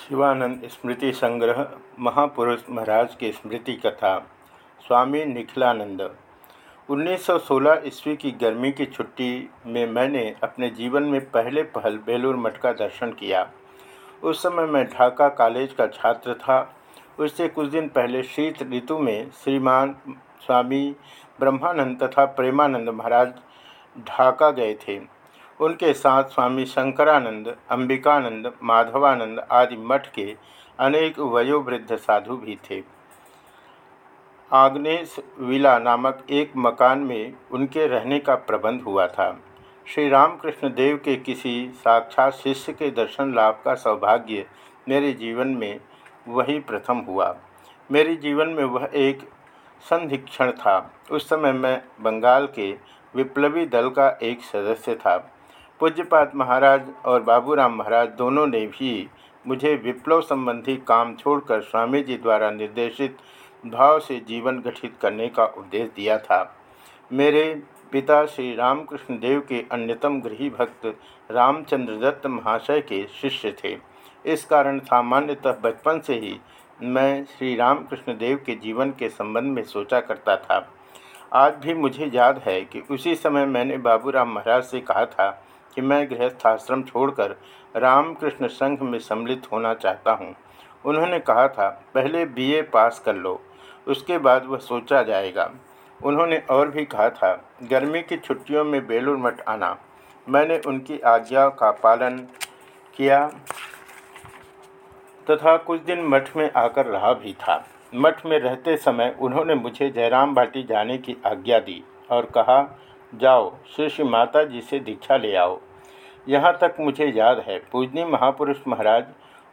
शिवानंद स्मृति संग्रह, महापुरुष महाराज की स्मृति कथा, स्वामी निखिलानंद। 1916 ईस्वी की गर्मी की छुट्टी में मैंने अपने जीवन में पहले पहल बेलूर मठ का दर्शन किया। उस समय मैं ढाका कॉलेज का छात्र था। उससे कुछ दिन पहले शीत ऋतु में श्रीमान स्वामी ब्रह्मानंद तथा प्रेमानंद महाराज ढाका गए थे। उनके साथ स्वामी शंकरानंद, अंबिकानंद, माधवानंद आदि मठ के अनेक वयोवृद्ध साधु भी थे। आग्नेश विला नामक एक मकान में उनके रहने का प्रबंध हुआ था। श्री रामकृष्ण देव के किसी साक्षात शिष्य के दर्शन लाभ का सौभाग्य मेरे जीवन में वही प्रथम हुआ। मेरे जीवन में वह एक संधिक्षण था। उस समय मैं बंगाल के विप्लवी दल का एक सदस्य था। पूज्यपात महाराज और बाबूराम महाराज दोनों ने भी मुझे विप्लव संबंधी काम छोड़कर स्वामी जी द्वारा निर्देशित भाव से जीवन गठित करने का उपदेश दिया था। मेरे पिता श्री रामकृष्ण देव के अन्यतम गृही भक्त रामचंद्र दत्त महाशय के शिष्य थे। इस कारण सामान्यतः बचपन से ही मैं श्री रामकृष्ण देव के जीवन के संबंध में सोचा करता था। आज भी मुझे याद है कि उसी समय मैंने बाबूराम महाराज से कहा था कि मैं गृहस्थाश्रम छोड़कर रामकृष्ण संघ में सम्मिलित होना चाहता हूँ। उन्होंने कहा था, पहले बीए पास कर लो, उसके बाद वह सोचा जाएगा। उन्होंने और भी कहा था, गर्मी की छुट्टियों में बेलूर मठ आना। मैंने उनकी आज्ञा का पालन किया तथा कुछ दिन मठ में आकर रहा भी था। मठ में रहते समय उन्होंने मुझे जयराम भाटी जाने की आज्ञा दी और कहा जाओ श्री श्री माता जी से दीक्षा ले आओ। यहाँ तक मुझे याद है, पूजनी महापुरुष महाराज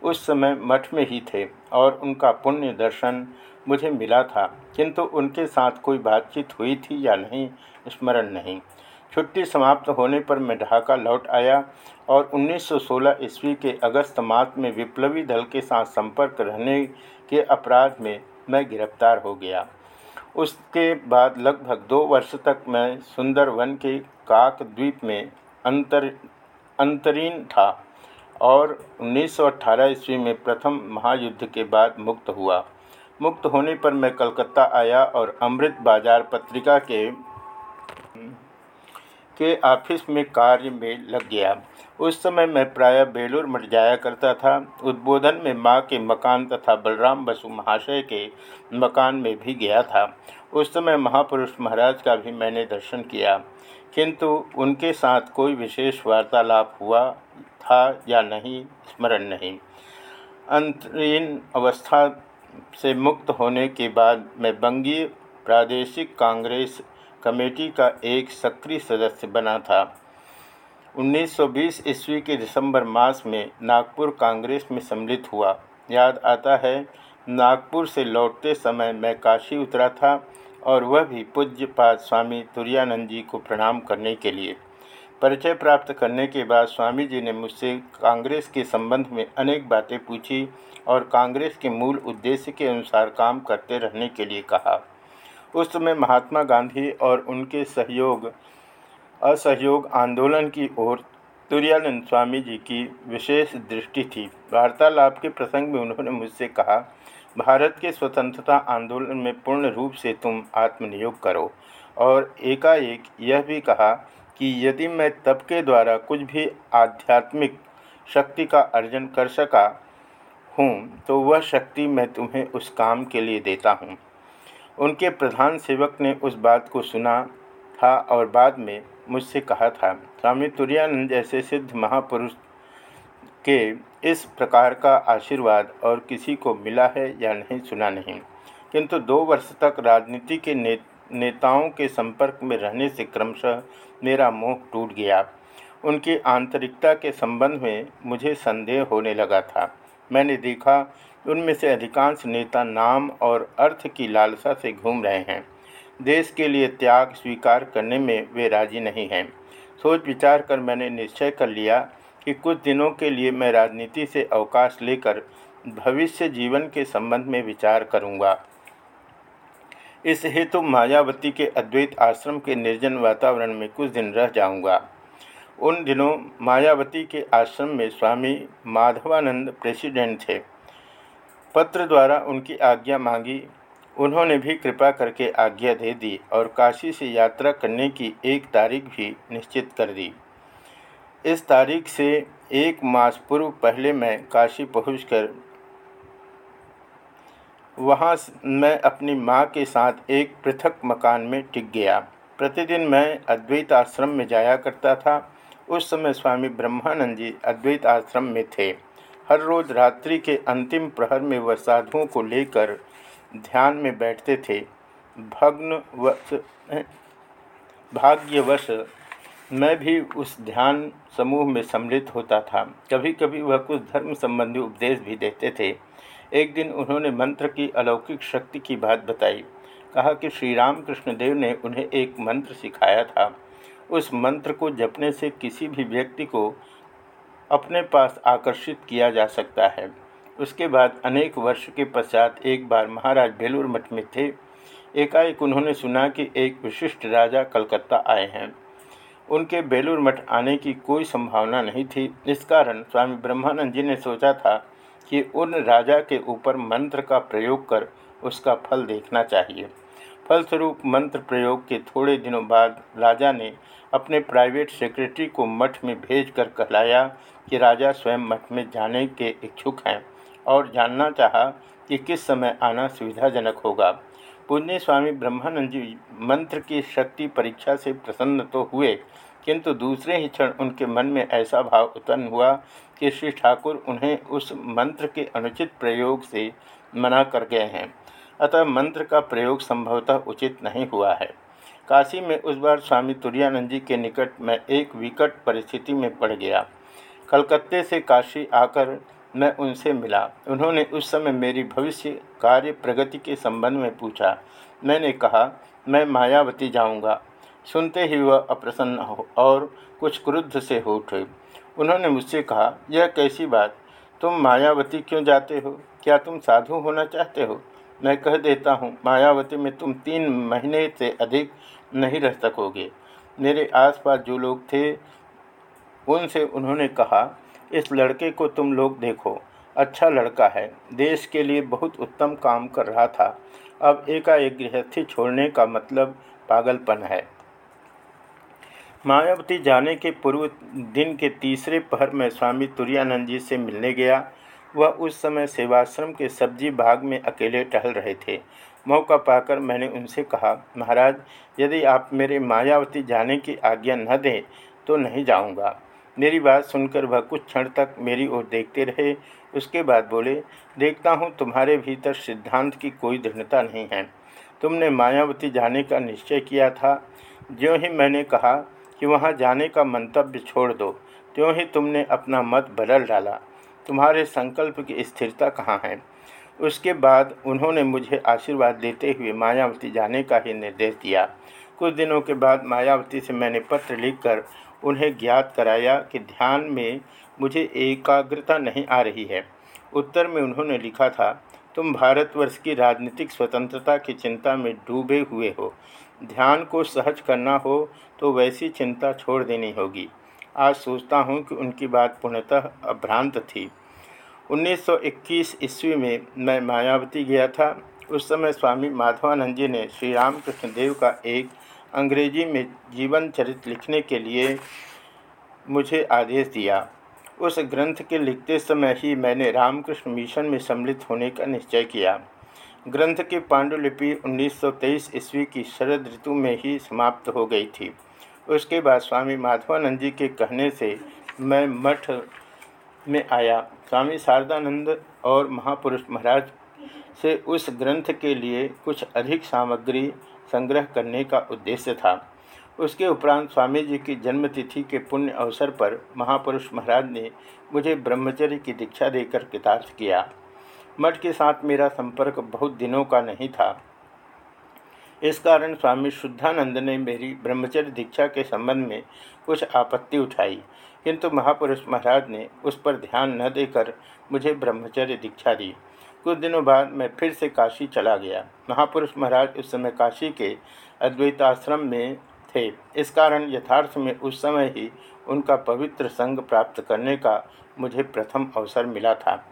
उस समय मठ में ही थे और उनका पुण्य दर्शन मुझे मिला था, किंतु उनके साथ कोई बातचीत हुई थी या नहीं, स्मरण नहीं। छुट्टी समाप्त होने पर मैं ढाका लौट आया और 1916 ईस्वी के अगस्त मास में विप्लवी दल के साथ संपर्क रहने के अपराध में मैं गिरफ़्तार हो गया। उसके बाद लगभग दो वर्ष तक मैं सुंदरवन के काक द्वीप में अंतर अंतरीन था और 1918 ईस्वी में प्रथम महायुद्ध के बाद मुक्त हुआ। मुक्त होने पर मैं कलकत्ता आया और अमृत बाज़ार पत्रिका के के ऑफ़िस में कार्य में लग गया। उस समय मैं प्रायः बेलूर मठ जाया करता था। उद्बोधन में माँ के मकान तथा बलराम बसु महाशय के मकान में भी गया था। उस समय महापुरुष महाराज का भी मैंने दर्शन किया। किंतु उनके साथ कोई विशेष वार्तालाप हुआ था या नहीं, स्मरण नहीं। अंतरीन अवस्था से मुक्त होने के बाद मैं बंगी प्रादेशिक कांग्रेस कमेटी का एक सक्रिय सदस्य बना था। 1920 ईस्वी के दिसंबर मास में नागपुर कांग्रेस में सम्मिलित हुआ। याद आता है, नागपुर से लौटते समय मैं काशी उतरा था और वह भी पूज्यपाद स्वामी तुरानंद जी को प्रणाम करने के लिए। परिचय प्राप्त करने के बाद स्वामी जी ने मुझसे कांग्रेस के संबंध में अनेक बातें पूछी और कांग्रेस के मूल उद्देश्य के अनुसार काम करते रहने के लिए कहा। उस समय महात्मा गांधी और उनके सहयोग, असहयोग आंदोलन की ओर तुरानंद स्वामी जी की विशेष दृष्टि थी। वार्तालाप के प्रसंग में उन्होंने मुझसे कहा, भारत के स्वतंत्रता आंदोलन में पूर्ण रूप से तुम आत्मनियोग करो। और एकाएक यह भी कहा कि यदि मैं तब के द्वारा कुछ भी आध्यात्मिक शक्ति का अर्जन कर सका हूँ तो वह शक्ति मैं तुम्हें उस काम के लिए देता हूँ। उनके प्रधान सेवक ने उस बात को सुना था और बाद में मुझसे कहा था स्वामी तुरानंद जैसे सिद्ध महापुरुष के इस प्रकार का आशीर्वाद और किसी को मिला है या नहीं सुना नहीं। किंतु दो वर्ष तक राजनीति के ने, नेताओं के संपर्क में रहने से क्रमशः मेरा मोह टूट गया। उनकी आंतरिकता के संबंध में मुझे संदेह होने लगा था। मैंने देखा उनमें से अधिकांश नेता नाम और अर्थ की लालसा से घूम रहे हैं देश के लिए त्याग स्वीकार करने में वे राज़ी नहीं हैं सोच विचार कर मैंने निश्चय कर लिया कि कुछ दिनों के लिए मैं राजनीति से अवकाश लेकर भविष्य जीवन के संबंध में विचार करूँगा। इस हेतु मायावती के अद्वैत आश्रम के निर्जन वातावरण में कुछ दिन रह जाऊँगा। उन दिनों मायावती के आश्रम में स्वामी माधवानंद प्रेसिडेंट थे। पत्र द्वारा उनकी आज्ञा मांगी। उन्होंने भी कृपा करके आज्ञा दे दी और काशी से यात्रा करने की एक तारीख भी निश्चित कर दी। इस तारीख से एक मास पूर्व पहले मैं काशी पहुंचकर वहाँ मैं अपनी माँ के साथ एक पृथक मकान में टिक गया। प्रतिदिन मैं अद्वैत आश्रम में जाया करता था। उस समय स्वामी ब्रह्मानंद जी अद्वैत आश्रम में थे। हर रोज़ रात्रि के अंतिम प्रहर में वह साधुओं को लेकर ध्यान में बैठते थे। भग्नवश भाग्यवश मैं भी उस ध्यान समूह में सम्मिलित होता था। कभी कभी वह कुछ धर्म संबंधी उपदेश भी देते थे। एक दिन उन्होंने मंत्र की अलौकिक शक्ति की बात बताई। कहा कि श्री रामकृष्ण देव ने उन्हें एक मंत्र सिखाया था। उस मंत्र को जपने से किसी भी व्यक्ति को अपने पास आकर्षित किया जा सकता है। उसके बाद अनेक वर्ष के पश्चात एक बार महाराज बेलूर मठ में थे। एकाएक उन्होंने सुना कि एक विशिष्ट राजा कलकत्ता आए हैं। उनके बेलूर मठ आने की कोई संभावना नहीं थी। इस कारण स्वामी ब्रह्मानंद जी ने सोचा था कि उन राजा के ऊपर मंत्र का प्रयोग कर उसका फल देखना चाहिए। फलस्वरूप मंत्र प्रयोग के थोड़े दिनों बाद राजा ने अपने प्राइवेट सेक्रेटरी को मठ में भेज कर कहलाया कि राजा स्वयं मठ में जाने के इच्छुक हैं और जानना चाहा कि किस समय आना सुविधाजनक होगा। पूज्य स्वामी ब्रह्मानंद जी मंत्र की शक्ति परीक्षा से प्रसन्न तो हुए, किंतु दूसरे ही क्षण उनके मन में ऐसा भाव उत्पन्न हुआ कि श्री ठाकुर उन्हें उस मंत्र के अनुचित प्रयोग से मना कर गए हैं। अतः मंत्र का प्रयोग संभवतः उचित नहीं हुआ है। काशी में उस बार स्वामी तुरानंद जी के निकट मैं एक विकट परिस्थिति में पड़ गया। कलकत्ते से काशी आकर मैं उनसे मिला। उन्होंने उस समय मेरी भविष्य कार्य प्रगति के संबंध में पूछा। मैंने कहा, मैं मायावती जाऊँगा। सुनते ही वह अप्रसन्न हो और कुछ क्रुद्ध से हो उठे उन्होंने मुझसे कहा, यह कैसी बात? तुम मायावती क्यों जाते हो? क्या तुम साधु होना चाहते हो? मैं कह देता हूँ, मायावती में तुम तीन महीने से अधिक नहीं रह सकोगे। मेरे आसपास जो लोग थे, उनसे उन्होंने कहा, इस लड़के को तुम लोग देखो। अच्छा लड़का है। देश के लिए बहुत उत्तम काम कर रहा था। अब एकाएक गृहस्थी छोड़ने का मतलब पागलपन है। मायावती जाने के पूर्व दिन के तीसरे पहर में स्वामी तुरानंद जी से मिलने गया। वह उस समय सेवाश्रम के सब्ज़ी बाग में अकेले टहल रहे थे। मौका पाकर मैंने उनसे कहा, महाराज, यदि आप मेरे मायावती जाने की आज्ञा न दें तो नहीं जाऊँगा मेरी बात सुनकर वह कुछ क्षण तक मेरी ओर देखते रहे। उसके बाद बोले, देखता हूँ तुम्हारे भीतर सिद्धांत की कोई दृढ़ता नहीं है। तुमने मायावती जाने का निश्चय किया था। ज्यों ही मैंने कहा कि वहाँ जाने का मंतव्य छोड़ दो, त्यों ही तुमने अपना मत बदल डाला। तुम्हारे संकल्प की स्थिरता कहाँ है? उसके बाद उन्होंने मुझे आशीर्वाद देते हुए मायावती जाने का ही निर्देश दिया। कुछ दिनों के बाद मायावती से मैंने पत्र लिखकर उन्हें ज्ञात कराया कि ध्यान में मुझे एकाग्रता नहीं आ रही है। उत्तर में उन्होंने लिखा था, तुम भारतवर्ष की राजनीतिक स्वतंत्रता की चिंता में डूबे हुए हो। ध्यान को सहज करना हो तो वैसी चिंता छोड़ देनी होगी। आज सोचता हूँ कि उनकी बात पूर्णतः अभ्रांत थी। 1921 ईस्वी में मैं मायावती गया था। उस समय स्वामी माधवानंद जी ने श्री रामकृष्ण देव का एक अंग्रेज़ी में जीवन चरित्र लिखने के लिए मुझे आदेश दिया। उस ग्रंथ के लिखते समय ही मैंने रामकृष्ण मिशन में सम्मिलित होने का निश्चय किया। ग्रंथ की पांडुलिपि 1923 ईस्वी की शरद ऋतु में ही समाप्त हो गई थी। उसके बाद स्वामी माधवानंद जी के कहने से मैं मठ में आया। स्वामी शारदानंद और महापुरुष महाराज से उस ग्रंथ के लिए कुछ अधिक सामग्री संग्रह करने का उद्देश्य था। उसके उपरांत स्वामी जी की जन्मतिथि के पुण्य अवसर पर महापुरुष महाराज ने मुझे ब्रह्मचर्य की दीक्षा देकर कृतार्थ किया। मठ के साथ मेरा संपर्क बहुत दिनों का नहीं था। इस कारण स्वामी शुद्धानंद ने मेरी ब्रह्मचर्य दीक्षा के संबंध में कुछ आपत्ति उठाई। किंतु महापुरुष महाराज ने उस पर ध्यान न देकर मुझे ब्रह्मचर्य दीक्षा दी। कुछ दिनों बाद मैं फिर से काशी चला गया। महापुरुष महाराज उस समय काशी के अद्वैताश्रम में थे। इस कारण यथार्थ में उस समय ही उनका पवित्र संग प्राप्त करने का मुझे प्रथम अवसर मिला था।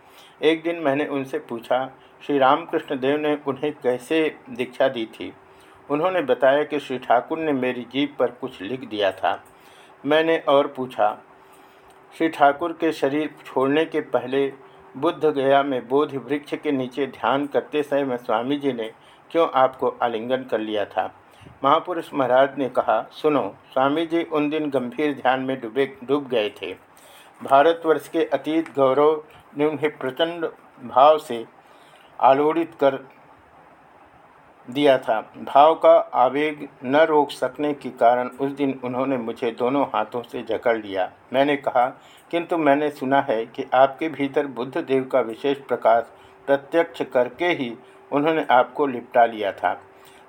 एक दिन मैंने उनसे पूछा, श्री रामकृष्ण देव ने उन्हें कैसे दीक्षा दी थी? उन्होंने बताया कि श्री ठाकुर ने मेरी जीप पर कुछ लिख दिया था। मैंने और पूछा श्री ठाकुर के शरीर छोड़ने के पहले बुद्ध गया में बोधि वृक्ष के नीचे ध्यान करते समय स्वामी जी ने क्यों आपको आलिंगन कर लिया था? महापुरुष महाराज ने कहा, सुनो स्वामी जी उन दिन गंभीर ध्यान में डूबे, डूब गए थे। भारतवर्ष के अतीत गौरव ने उन्हें प्रचंड भाव से आलोड़ित कर दिया था। भाव का आवेग न रोक सकने के कारण उस दिन उन्होंने मुझे दोनों हाथों से जकड़ लिया। मैंने कहा, किंतु मैंने सुना है कि आपके भीतर बुद्ध देव का विशेष प्रकाश प्रत्यक्ष करके ही उन्होंने आपको लिपटा लिया था।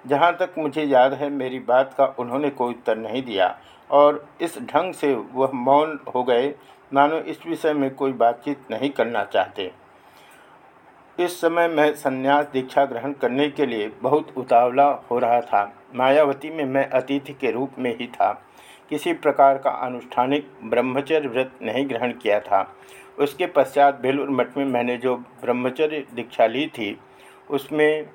जहाँ तक मुझे याद है, मेरी बात का उन्होंने कोई उत्तर नहीं दिया। और इस ढंग से वह मौन हो गए। मानो इस विषय में कोई बातचीत नहीं करना चाहते। इस समय मैं संन्यास दीक्षा ग्रहण करने के लिए बहुत उतावला हो रहा था। मायावती में मैं अतिथि के रूप में ही था। किसी प्रकार का अनुष्ठानिक ब्रह्मचर्य व्रत नहीं ग्रहण किया था। उसके पश्चात बेलूर मठ में मैंने जो ब्रह्मचर्य दीक्षा ली थी, उसमें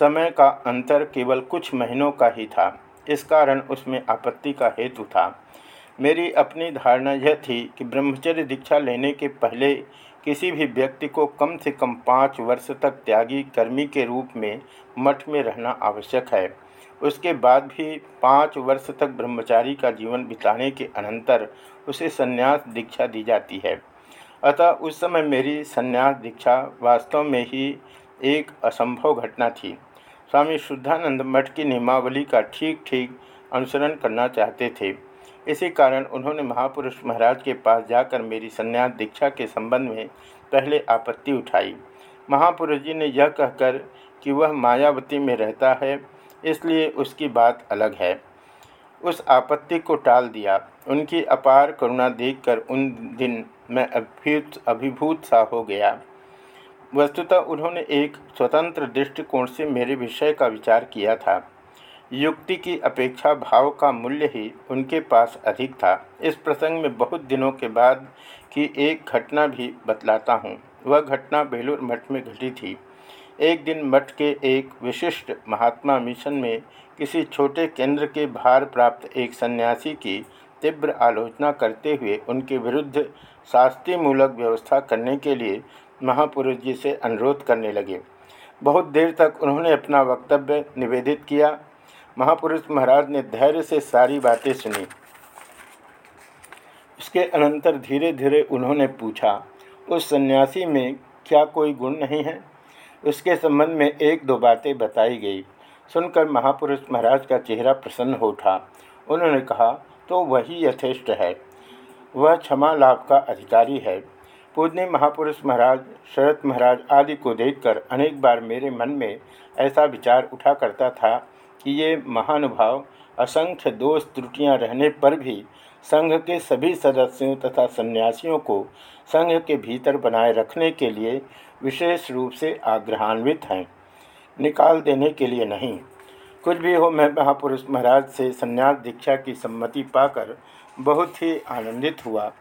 समय का अंतर केवल कुछ महीनों का ही था। इस कारण उसमें आपत्ति का हेतु था। मेरी अपनी धारणा यह थी कि ब्रह्मचर्य दीक्षा लेने के पहले किसी भी व्यक्ति को कम से कम पाँच वर्ष तक त्यागी कर्मी के रूप में मठ में रहना आवश्यक है। उसके बाद भी पाँच वर्ष तक ब्रह्मचारी का जीवन बिताने के अनंतर उसे संन्यास दीक्षा दी जाती है। अतः उस समय मेरी संन्यास दीक्षा वास्तव में ही एक असंभव घटना थी। स्वामी शुद्धानंद मठ की नियमावली का ठीक ठीक अनुसरण करना चाहते थे। इसी कारण उन्होंने महापुरुष महाराज के पास जाकर मेरी संन्यास दीक्षा के संबंध में पहले आपत्ति उठाई। महापुरुष जी ने यह कहकर कि वह मायावती में रहता है, इसलिए उसकी बात अलग है। उस आपत्ति को टाल दिया। उनकी अपार करुणा देखकर उन दिन मैं अभिभूत अभिभूत सा हो गया। वस्तुतः उन्होंने एक स्वतंत्र दृष्टिकोण से मेरे विषय का विचार किया था। युक्ति की अपेक्षा भाव का मूल्य ही उनके पास अधिक था। इस प्रसंग में बहुत दिनों के बाद की एक घटना भी बतलाता हूँ। वह घटना बेलूर मठ में घटी थी। एक दिन मठ के एक विशिष्ट महात्मा मिशन में किसी छोटे केंद्र के भार प्राप्त एक सन्यासी की तीव्र आलोचना करते हुए उनके विरुद्ध शास्त्रीय मूलक व्यवस्था करने के लिए महापुरुष जी से अनुरोध करने लगे। बहुत देर तक उन्होंने अपना वक्तव्य निवेदित किया। महापुरुष महाराज ने धैर्य से सारी बातें सुनी। इसके अनंतर धीरे धीरे उन्होंने पूछा, उस सन्यासी में क्या कोई गुण नहीं है? उसके संबंध में एक दो बातें बताई गई। सुनकर महापुरुष महाराज का चेहरा प्रसन्न हो उठा। उन्होंने कहा तो वही यथेष्ट है। वह क्षमा लाभ का अधिकारी है। पूजनी महापुरुष महाराज, शरत महाराज आदि को देखकर अनेक बार मेरे मन में ऐसा विचार उठा करता था कि ये महानुभाव असंख्य दोष त्रुटियाँ रहने पर भी संघ के सभी सदस्यों तथा सन्यासियों को संघ के भीतर बनाए रखने के लिए विशेष रूप से आग्रहान्वित हैं। निकाल देने के लिए नहीं। कुछ भी हो, मैं महापुरुष महाराज से संन्यास दीक्षा की सम्मति पाकर बहुत ही आनंदित हुआ।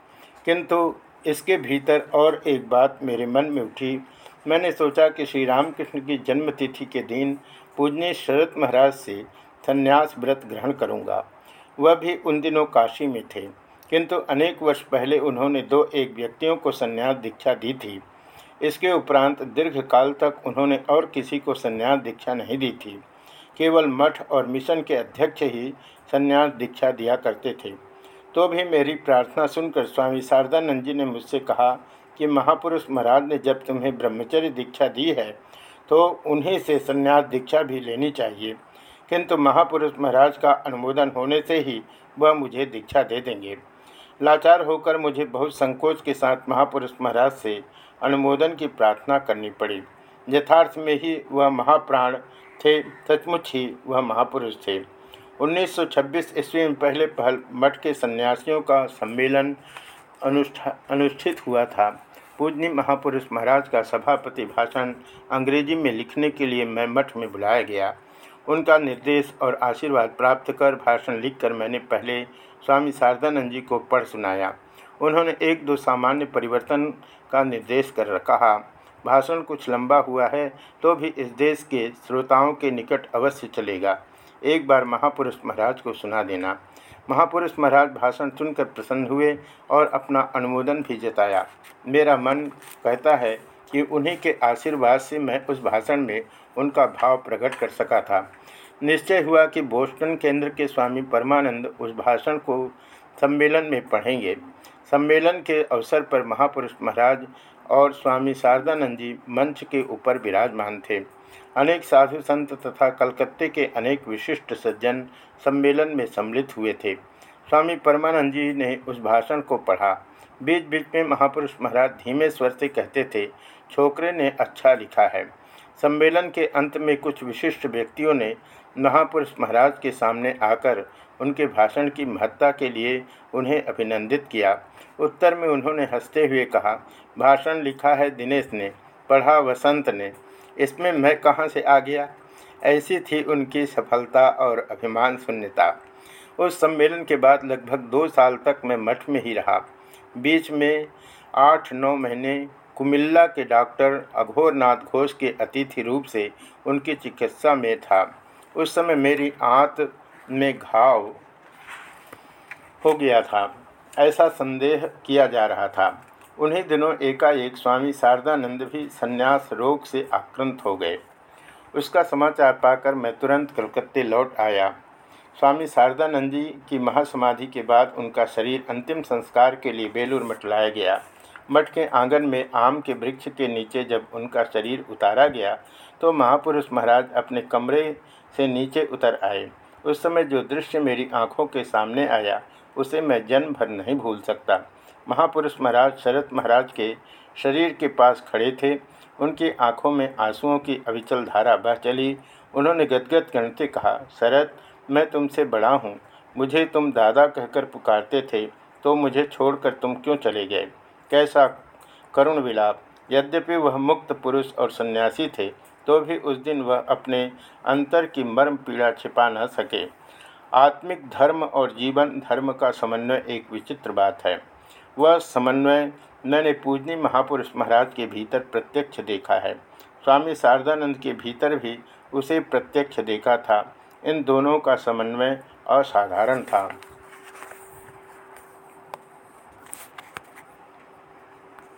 किंतु इसके भीतर और एक बात मेरे मन में उठी। मैंने सोचा कि श्री रामकृष्ण की जन्मतिथि के दिन पूजनीय शरत महाराज से संन्यास व्रत ग्रहण करूँगा। वह भी उन दिनों काशी में थे, किंतु अनेक वर्ष पहले उन्होंने दो एक व्यक्तियों को संन्यास दीक्षा दी थी। इसके उपरांत दीर्घकाल तक उन्होंने और किसी को संन्यास दीक्षा नहीं दी थी। केवल मठ और मिशन के अध्यक्ष ही संन्यास दीक्षा दिया करते थे। तो भी मेरी प्रार्थना सुनकर स्वामी शारदानंद जी ने मुझसे कहा कि महापुरुष महाराज ने जब तुम्हें ब्रह्मचर्य दीक्षा दी है तो उन्हीं से संन्यास दीक्षा भी लेनी चाहिए। किंतु महापुरुष महाराज का अनुमोदन होने से ही वह मुझे दीक्षा दे देंगे। लाचार होकर मुझे बहुत संकोच के साथ महापुरुष महाराज से अनुमोदन की प्रार्थना करनी पड़ी। यथार्थ में ही वह महाप्राण थे, सचमुच ही वह महापुरुष थे। 1926 ईस्वी में पहले पहल मठ के सन्यासियों का सम्मेलन अनुष्ठा, अनुष्ठित हुआ था। पूजनी महापुरुष महाराज का सभापति भाषण अंग्रेज़ी में लिखने के लिए मैं मठ में बुलाया गया। उनका निर्देश और आशीर्वाद प्राप्त कर भाषण लिखकर मैंने पहले स्वामी शारदानंद जी को पढ़ सुनाया। उन्होंने एक दो सामान्य परिवर्तन का निर्देश कर कहा भाषण कुछ लंबा हुआ है तो भी इस देश के श्रोताओं के निकट अवश्य चलेगा। एक बार महापुरुष महाराज को सुना देना। महापुरुष महाराज भाषण सुनकर प्रसन्न हुए और अपना अनुमोदन भी जताया। मेरा मन कहता है कि उन्हीं के आशीर्वाद से मैं उस भाषण में उनका भाव प्रकट कर सका था। निश्चय हुआ कि बोस्टन केंद्र के स्वामी परमानंद उस भाषण को सम्मेलन में पढ़ेंगे। सम्मेलन के अवसर पर महापुरुष महाराज और स्वामी शारदानंद जी मंच के ऊपर विराजमान थे। अनेक साधु संत तथा कलकत्ते के अनेक विशिष्ट सज्जन सम्मेलन में सम्मिलित हुए थे। स्वामी परमानंद जी ने उस भाषण को पढ़ा। बीच बीच में महापुरुष महाराज धीमे स्वर से कहते थे, छोकरे ने अच्छा लिखा है। सम्मेलन के अंत में कुछ विशिष्ट व्यक्तियों ने महापुरुष महाराज के सामने आकर उनके भाषण की महत्ता के लिए उन्हें अभिनंदित किया। उत्तर में उन्होंने हँसते हुए कहा, भाषण लिखा है दिनेश ने, पढ़ा वसंत ने। इसमें मैं कहाँ से आ गया? ऐसी थी उनकी सफलता और अभिमान शून्यता उस सम्मेलन के बाद लगभग दो साल तक मैं मठ में ही रहा। बीच में आठ नौ महीने कुमिल्ला के डॉक्टर अघोरनाथ घोष के अतिथि रूप से उनकी चिकित्सा में था। उस समय मेरी आंत में घाव हो गया था। ऐसा संदेह किया जा रहा था। उन्हीं दिनों एकाएक स्वामी शारदानंद भी संन्यास रोग से आक्रांत हो गए। उसका समाचार पाकर मैं तुरंत कलकत्ते लौट आया। स्वामी शारदानंद जी की महासमाधि के बाद उनका शरीर अंतिम संस्कार के लिए बेलूर मठ लाया गया। मठ के आँगन में आम के वृक्ष के नीचे जब उनका शरीर उतारा गया तो महापुरुष महाराज अपने कमरे से नीचे उतर आए। उस समय जो दृश्य मेरी आँखों के सामने आया उसे मैं जन्म भर नहीं भूल सकता। महापुरुष महाराज, शरद महाराज के शरीर के पास खड़े थे। उनकी आँखों में आंसुओं की अविचल धारा बह चली। उन्होंने गदगद करते कहा, शरद, मैं तुमसे बड़ा हूँ। मुझे तुम दादा कहकर पुकारते थे तो मुझे छोड़कर तुम क्यों चले गए? कैसा करुण विलाप। यद्यपि वह मुक्त पुरुष और सन्यासी थे तो भी उस दिन वह अपने अंतर की मर्म पीड़ा छिपा न सके। आत्मिक धर्म और जीवन धर्म का समन्वय एक विचित्र बात है। वह समन्वय मैंने पूजनी महापुरुष महाराज के भीतर प्रत्यक्ष देखा है। स्वामी शारदानंद के भीतर भी उसे प्रत्यक्ष देखा था। इन दोनों का समन्वय असाधारण था।